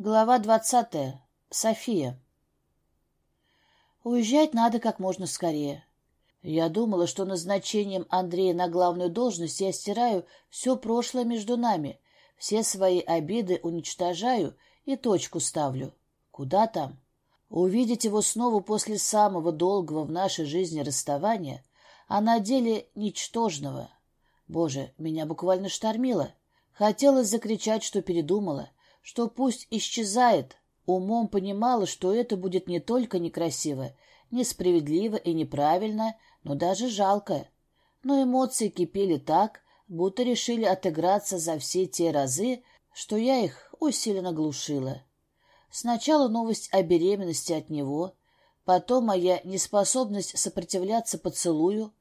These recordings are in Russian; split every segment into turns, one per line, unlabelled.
Глава двадцатая. София. Уезжать надо как можно скорее. Я думала, что назначением Андрея на главную должность я стираю все прошлое между нами, все свои обиды уничтожаю и точку ставлю. Куда там? Увидеть его снова после самого долгого в нашей жизни расставания, а на деле ничтожного. Боже, меня буквально штормило. Хотелось закричать, что передумала — что пусть исчезает, умом понимала, что это будет не только некрасиво, несправедливо и неправильно, но даже жалко. Но эмоции кипели так, будто решили отыграться за все те разы, что я их усиленно глушила. Сначала новость о беременности от него, потом моя неспособность сопротивляться поцелую.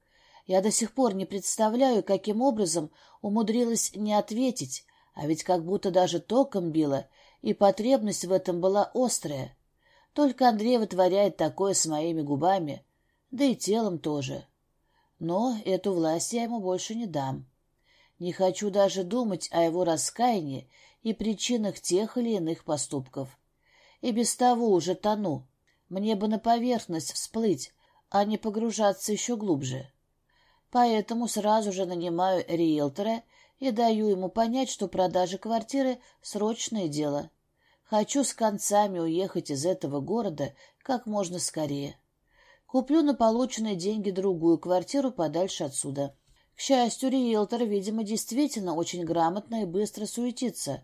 Я до сих пор не представляю, каким образом умудрилась не ответить, а ведь как будто даже током било, и потребность в этом была острая. Только Андрей вытворяет такое с моими губами, да и телом тоже. Но эту власть я ему больше не дам. Не хочу даже думать о его раскаянии и причинах тех или иных поступков. И без того уже тону. Мне бы на поверхность всплыть, а не погружаться еще глубже. Поэтому сразу же нанимаю риэлтора и даю ему понять, что продажа квартиры — срочное дело. Хочу с концами уехать из этого города как можно скорее. Куплю на полученные деньги другую квартиру подальше отсюда. К счастью, риэлтор, видимо, действительно очень грамотно и быстро суетится.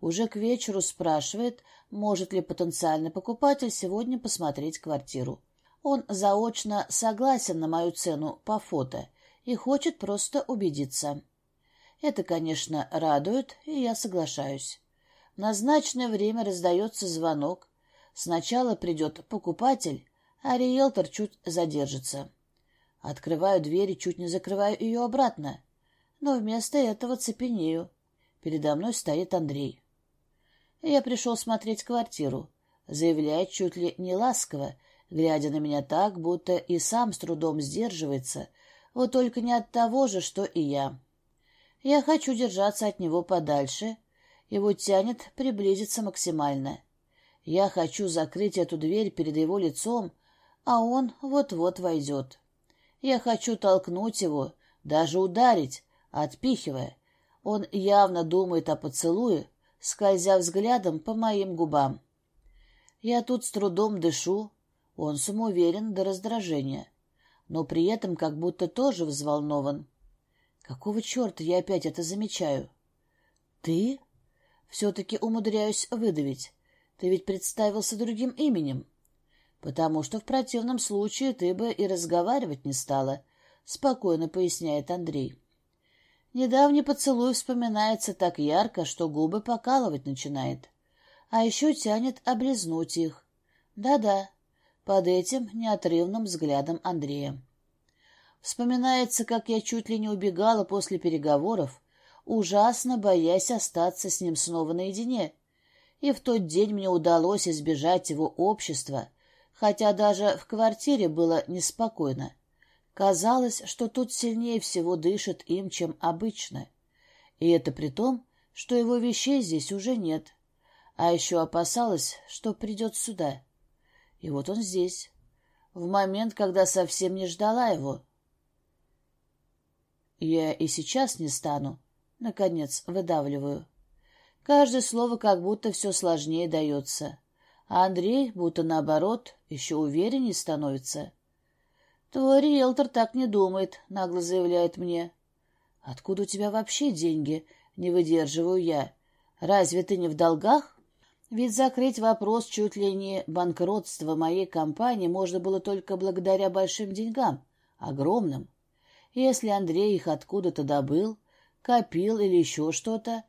Уже к вечеру спрашивает, может ли потенциальный покупатель сегодня посмотреть квартиру. Он заочно согласен на мою цену по фото и хочет просто убедиться. Это, конечно, радует, и я соглашаюсь. В назначенное время раздается звонок. Сначала придет покупатель, а риэлтор чуть задержится. Открываю дверь и чуть не закрываю ее обратно. Но вместо этого цепенею. Передо мной стоит Андрей. Я пришел смотреть квартиру. Заявляет чуть ли не ласково, глядя на меня так, будто и сам с трудом сдерживается, вот только не от того же, что и я. Я хочу держаться от него подальше. Его тянет приблизиться максимально. Я хочу закрыть эту дверь перед его лицом, а он вот-вот войдет. Я хочу толкнуть его, даже ударить, отпихивая. Он явно думает о поцелуе, скользя взглядом по моим губам. Я тут с трудом дышу, он самоуверен до раздражения, но при этом как будто тоже взволнован. Какого черта я опять это замечаю? Ты? Все-таки умудряюсь выдавить. Ты ведь представился другим именем. Потому что в противном случае ты бы и разговаривать не стала, спокойно поясняет Андрей. Недавний поцелуй вспоминается так ярко, что губы покалывать начинает. А еще тянет облизнуть их. Да-да, под этим неотрывным взглядом Андрея. Вспоминается, как я чуть ли не убегала после переговоров, ужасно боясь остаться с ним снова наедине. И в тот день мне удалось избежать его общества, хотя даже в квартире было неспокойно. Казалось, что тут сильнее всего дышит им, чем обычно. И это при том, что его вещей здесь уже нет. А еще опасалась, что придет сюда. И вот он здесь. В момент, когда совсем не ждала его. Я и сейчас не стану. Наконец, выдавливаю. Каждое слово как будто все сложнее дается. А Андрей, будто наоборот, еще увереннее становится. «Твой риэлтор так не думает», — нагло заявляет мне. «Откуда у тебя вообще деньги?» — не выдерживаю я. «Разве ты не в долгах?» Ведь закрыть вопрос чуть ли не банкротства моей компании можно было только благодаря большим деньгам, огромным. Если Андрей их откуда-то добыл, копил или еще что-то,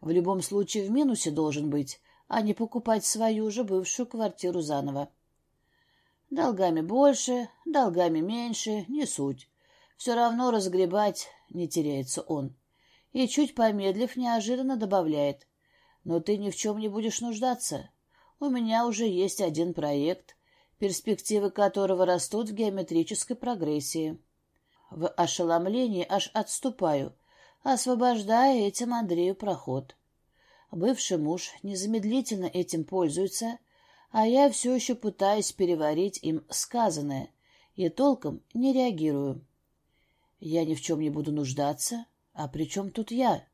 в любом случае в минусе должен быть, а не покупать свою же бывшую квартиру заново. Долгами больше, долгами меньше, не суть. Все равно разгребать не теряется он. И чуть помедлив, неожиданно добавляет. Но ты ни в чем не будешь нуждаться. У меня уже есть один проект, перспективы которого растут в геометрической прогрессии. В ошеломлении аж отступаю, освобождая этим Андрею проход. Бывший муж незамедлительно этим пользуется, а я все еще пытаюсь переварить им сказанное и толком не реагирую. Я ни в чем не буду нуждаться, а при чем тут я?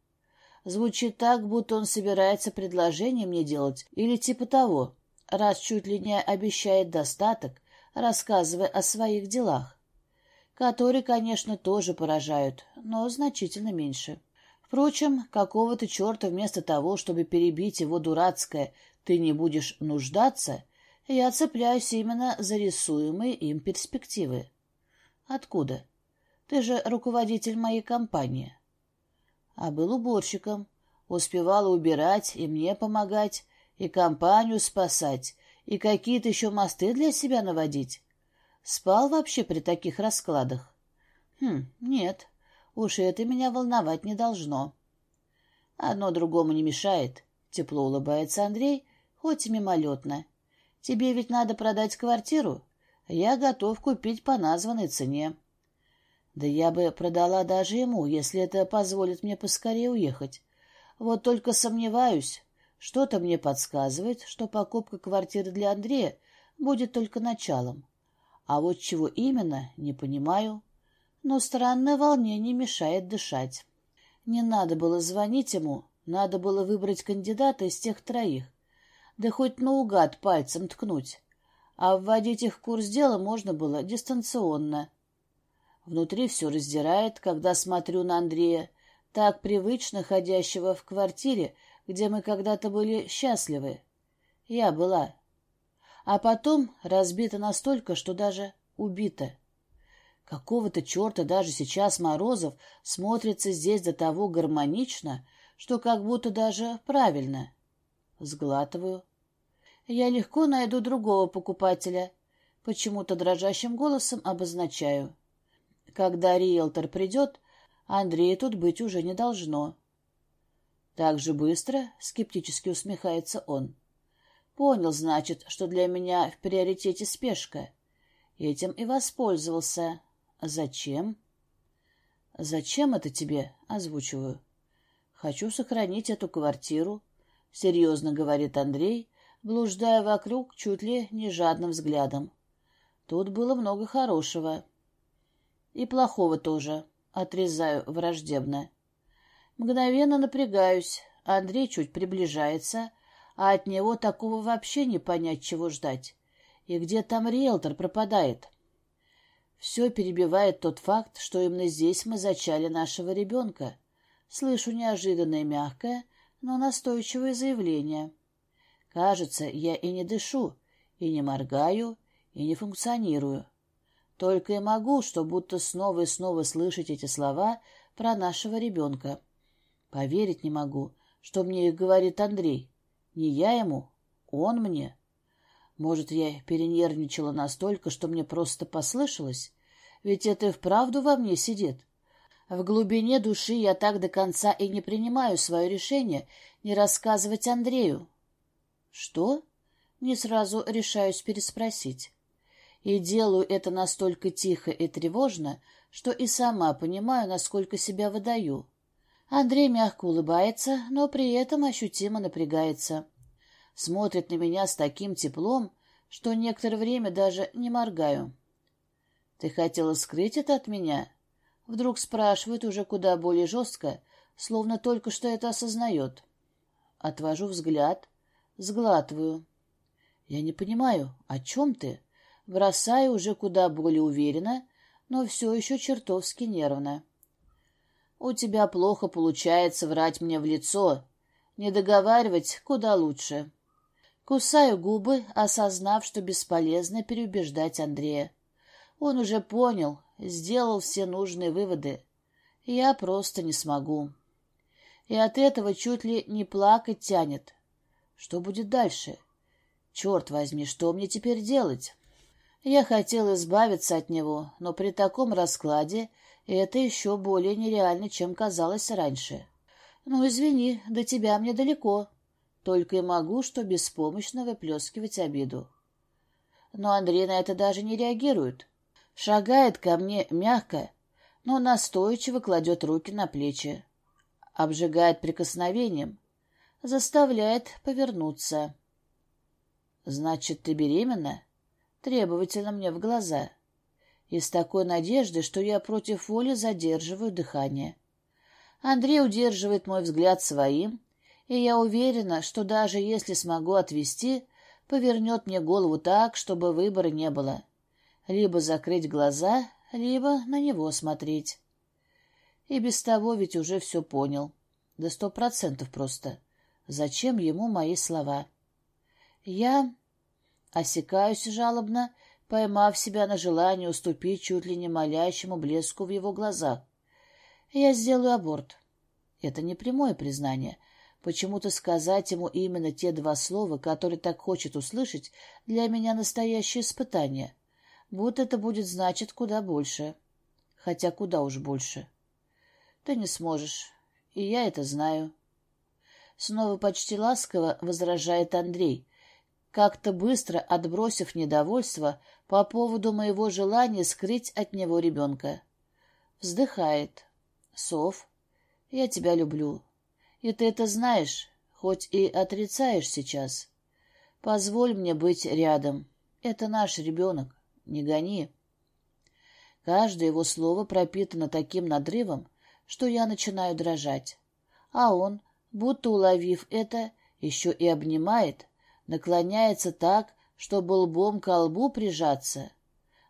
Звучит так, будто он собирается предложение мне делать или типа того, раз чуть ли не обещает достаток, рассказывая о своих делах, которые, конечно, тоже поражают, но значительно меньше. Впрочем, какого-то черта вместо того, чтобы перебить его дурацкое «ты не будешь нуждаться», я цепляюсь именно за рисуемые им перспективы. Откуда? Ты же руководитель моей компании. А был уборщиком. Успевала убирать и мне помогать, и компанию спасать, и какие-то еще мосты для себя наводить. Спал вообще при таких раскладах? Хм, нет, Уж это меня волновать не должно. Одно другому не мешает. Тепло улыбается Андрей, хоть и мимолетно. Тебе ведь надо продать квартиру. Я готов купить по названной цене. Да я бы продала даже ему, если это позволит мне поскорее уехать. Вот только сомневаюсь. Что-то мне подсказывает, что покупка квартиры для Андрея будет только началом. А вот чего именно, не понимаю но странное волнение мешает дышать. Не надо было звонить ему, надо было выбрать кандидата из тех троих. Да хоть наугад пальцем ткнуть. А вводить их в курс дела можно было дистанционно. Внутри все раздирает, когда смотрю на Андрея, так привычно ходящего в квартире, где мы когда-то были счастливы. Я была. А потом разбита настолько, что даже убита. Какого-то черта даже сейчас Морозов смотрится здесь до того гармонично, что как будто даже правильно. Сглатываю. Я легко найду другого покупателя. Почему-то дрожащим голосом обозначаю. Когда риэлтор придет, Андрея тут быть уже не должно. Так же быстро, скептически усмехается он. Понял, значит, что для меня в приоритете спешка. Этим и воспользовался, «Зачем?» «Зачем это тебе?» — озвучиваю. «Хочу сохранить эту квартиру», — серьезно говорит Андрей, блуждая вокруг чуть ли не жадным взглядом. Тут было много хорошего. И плохого тоже, отрезаю враждебно. Мгновенно напрягаюсь, Андрей чуть приближается, а от него такого вообще не понять, чего ждать. И где там риэлтор пропадает?» Все перебивает тот факт, что именно здесь мы зачали нашего ребенка. Слышу неожиданное мягкое, но настойчивое заявление. Кажется, я и не дышу, и не моргаю, и не функционирую. Только и могу, что будто снова и снова слышать эти слова про нашего ребенка. Поверить не могу, что мне их говорит Андрей. Не я ему, он мне. Может, я перенервничала настолько, что мне просто послышалось? Ведь это и вправду во мне сидит. В глубине души я так до конца и не принимаю свое решение не рассказывать Андрею. «Что?» — не сразу решаюсь переспросить. И делаю это настолько тихо и тревожно, что и сама понимаю, насколько себя выдаю. Андрей мягко улыбается, но при этом ощутимо напрягается смотрит на меня с таким теплом, что некоторое время даже не моргаю. «Ты хотела скрыть это от меня?» Вдруг спрашивает уже куда более жестко, словно только что это осознает. Отвожу взгляд, сглатываю. «Я не понимаю, о чем ты?» Бросаю уже куда более уверенно, но все еще чертовски нервно. «У тебя плохо получается врать мне в лицо. Не договаривать куда лучше». Кусаю губы, осознав, что бесполезно переубеждать Андрея. Он уже понял, сделал все нужные выводы. Я просто не смогу. И от этого чуть ли не плакать тянет. Что будет дальше? Черт возьми, что мне теперь делать? Я хотел избавиться от него, но при таком раскладе это еще более нереально, чем казалось раньше. Ну, извини, до тебя мне далеко. Только и могу, что беспомощно выплескивать обиду. Но Андрей на это даже не реагирует. Шагает ко мне мягко, но настойчиво кладет руки на плечи. Обжигает прикосновением. заставляет повернуться. «Значит, ты беременна?» Требовательно мне в глаза. И с такой надеждой, что я против воли задерживаю дыхание. Андрей удерживает мой взгляд своим, и я уверена, что даже если смогу отвести, повернет мне голову так, чтобы выбора не было. Либо закрыть глаза, либо на него смотреть. И без того ведь уже все понял. До сто процентов просто. Зачем ему мои слова? Я осекаюсь жалобно, поймав себя на желание уступить чуть ли не молящему блеску в его глазах. Я сделаю аборт. Это не прямое признание. Почему-то сказать ему именно те два слова, которые так хочет услышать, для меня настоящее испытание. Вот это будет значить куда больше. Хотя куда уж больше. Ты не сможешь. И я это знаю. Снова почти ласково возражает Андрей, как-то быстро отбросив недовольство по поводу моего желания скрыть от него ребенка. Вздыхает. Сов, я тебя люблю. И ты это знаешь, хоть и отрицаешь сейчас. Позволь мне быть рядом. Это наш ребенок. Не гони. Каждое его слово пропитано таким надрывом, что я начинаю дрожать. А он, будто уловив это, еще и обнимает, наклоняется так, чтобы лбом к лбу прижаться.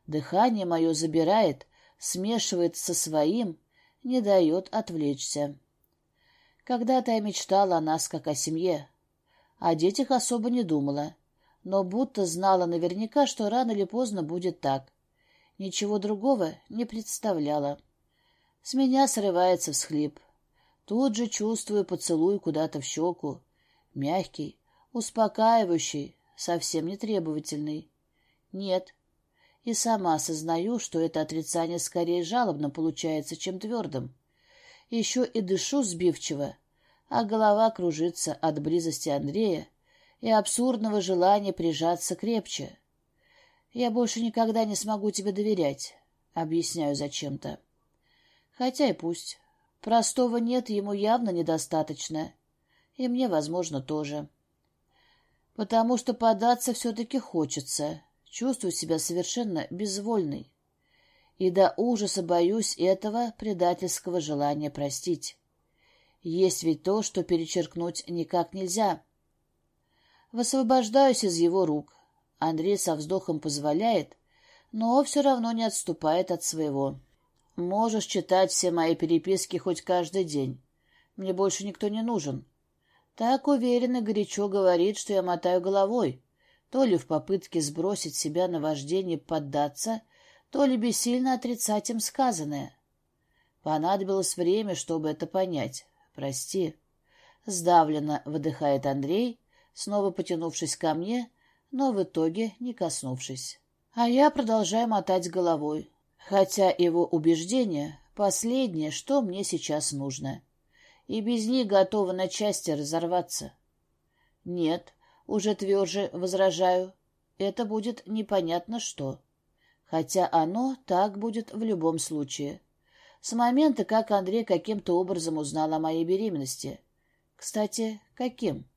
Дыхание мое забирает, смешивает со своим, не дает отвлечься. Когда-то я мечтала о нас как о семье. О детях особо не думала, но будто знала наверняка, что рано или поздно будет так. Ничего другого не представляла. С меня срывается всхлип. Тут же чувствую поцелуй куда-то в щеку. Мягкий, успокаивающий, совсем не требовательный. Нет. И сама осознаю, что это отрицание скорее жалобно получается, чем твердым. Еще и дышу сбивчиво, а голова кружится от близости Андрея и абсурдного желания прижаться крепче. Я больше никогда не смогу тебе доверять, объясняю зачем-то. Хотя и пусть. Простого нет ему явно недостаточно. И мне, возможно, тоже. Потому что податься все-таки хочется. Чувствую себя совершенно безвольной. И до ужаса боюсь этого предательского желания простить. Есть ведь то, что перечеркнуть никак нельзя. Высвобождаюсь из его рук. Андрей со вздохом позволяет, но все равно не отступает от своего. Можешь читать все мои переписки хоть каждый день. Мне больше никто не нужен. Так уверенно горячо говорит, что я мотаю головой, то ли в попытке сбросить себя на вождение поддаться, то ли бессильно отрицать им сказанное. Понадобилось время, чтобы это понять. Прости. Сдавленно выдыхает Андрей, снова потянувшись ко мне, но в итоге не коснувшись. А я продолжаю мотать головой хотя его убеждение — последнее, что мне сейчас нужно, и без них готова на части разорваться. Нет, уже тверже возражаю, это будет непонятно что, хотя оно так будет в любом случае. С момента, как Андрей каким-то образом узнал о моей беременности. Кстати, каким?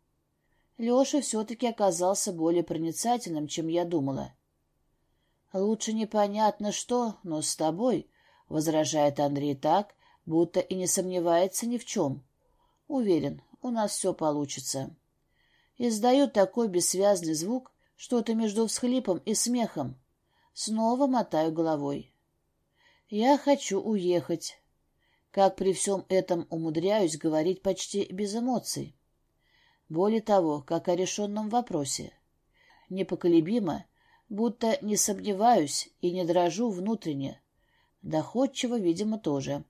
Леша все-таки оказался более проницательным, чем я думала. «Лучше непонятно что, но с тобой», — возражает Андрей так, будто и не сомневается ни в чем. «Уверен, у нас все получится». Издает такой бессвязный звук, что-то между всхлипом и смехом. Снова мотаю головой. «Я хочу уехать». Как при всем этом умудряюсь говорить почти без эмоций. Более того, как о решенном вопросе. Непоколебимо будто не сомневаюсь и не дрожу внутренне. Доходчиво, видимо, тоже.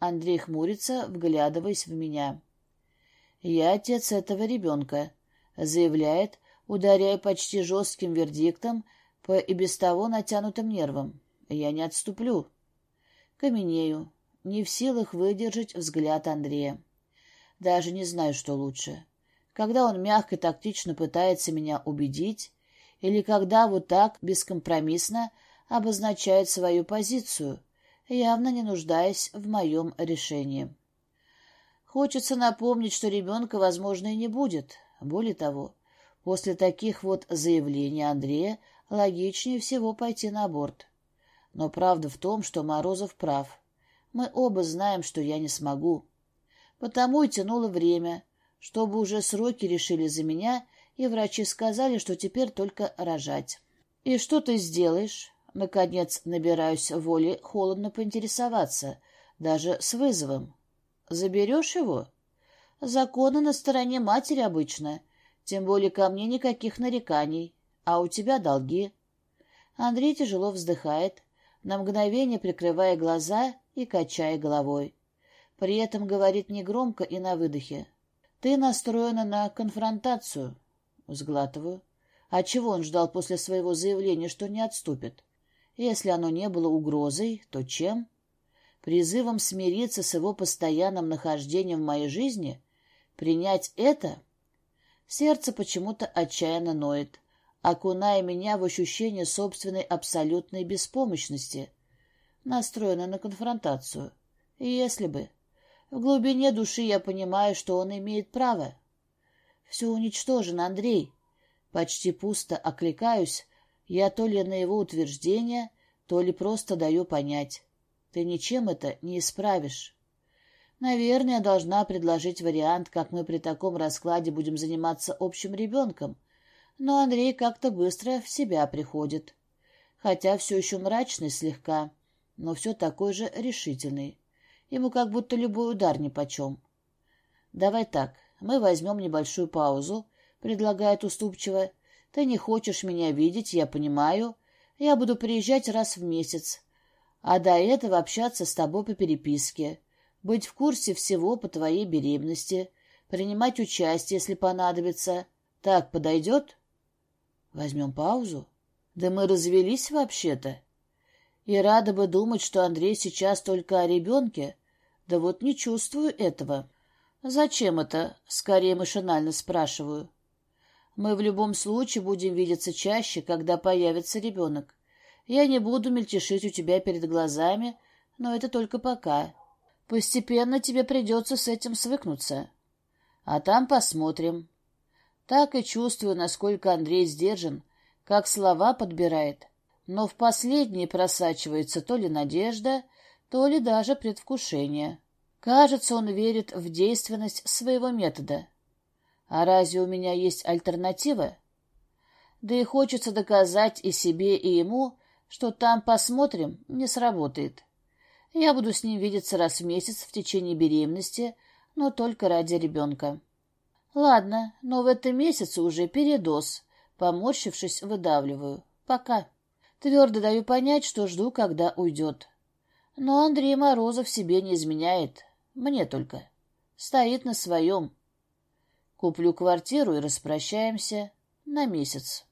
Андрей хмурится, вглядываясь в меня. «Я отец этого ребенка», — заявляет, ударяя почти жестким вердиктом по и без того натянутым нервам. «Я не отступлю». Каменею, не в силах выдержать взгляд Андрея. Даже не знаю, что лучше. Когда он мягко и тактично пытается меня убедить, или когда вот так бескомпромиссно обозначает свою позицию, явно не нуждаясь в моем решении. Хочется напомнить, что ребенка, возможно, и не будет. Более того, после таких вот заявлений Андрея логичнее всего пойти на аборт. Но правда в том, что Морозов прав. Мы оба знаем, что я не смогу. Потому и тянуло время, чтобы уже сроки решили за меня, и врачи сказали, что теперь только рожать. «И что ты сделаешь?» Наконец набираюсь воли холодно поинтересоваться, даже с вызовом. «Заберешь его?» «Законы на стороне матери обычно, тем более ко мне никаких нареканий, а у тебя долги». Андрей тяжело вздыхает, на мгновение прикрывая глаза и качая головой. При этом говорит негромко и на выдохе. «Ты настроена на конфронтацию». Сглатываю. А чего он ждал после своего заявления, что не отступит? Если оно не было угрозой, то чем? Призывом смириться с его постоянным нахождением в моей жизни? Принять это? Сердце почему-то отчаянно ноет, окуная меня в ощущение собственной абсолютной беспомощности. Настроена на конфронтацию. Если бы. В глубине души я понимаю, что он имеет право. Все уничтожено, Андрей. Почти пусто окликаюсь, я то ли на его утверждение, то ли просто даю понять. Ты ничем это не исправишь. Наверное, должна предложить вариант, как мы при таком раскладе будем заниматься общим ребенком. Но Андрей как-то быстро в себя приходит. Хотя все еще мрачный слегка, но все такой же решительный. Ему как будто любой удар нипочем. Давай так, мы возьмем небольшую паузу, предлагает уступчиво. Ты не хочешь меня видеть, я понимаю. Я буду приезжать раз в месяц. А до этого общаться с тобой по переписке, быть в курсе всего по твоей беременности, принимать участие, если понадобится. Так подойдет? Возьмем паузу. Да мы развелись вообще-то. И рада бы думать, что Андрей сейчас только о ребенке. Да вот не чувствую этого. «Зачем это?» — скорее машинально спрашиваю. «Мы в любом случае будем видеться чаще, когда появится ребенок. Я не буду мельтешить у тебя перед глазами, но это только пока. Постепенно тебе придется с этим свыкнуться. А там посмотрим». Так и чувствую, насколько Андрей сдержан, как слова подбирает. Но в последние просачивается то ли надежда, то ли даже предвкушение. Кажется, он верит в действенность своего метода. А разве у меня есть альтернатива? Да и хочется доказать и себе, и ему, что там посмотрим, не сработает. Я буду с ним видеться раз в месяц в течение беременности, но только ради ребенка. Ладно, но в этом месяце уже передоз. Поморщившись, выдавливаю. Пока. Твердо даю понять, что жду, когда уйдет. Но Андрей Морозов себе не изменяет. Мне только. Стоит на своем. Куплю квартиру и распрощаемся на месяц.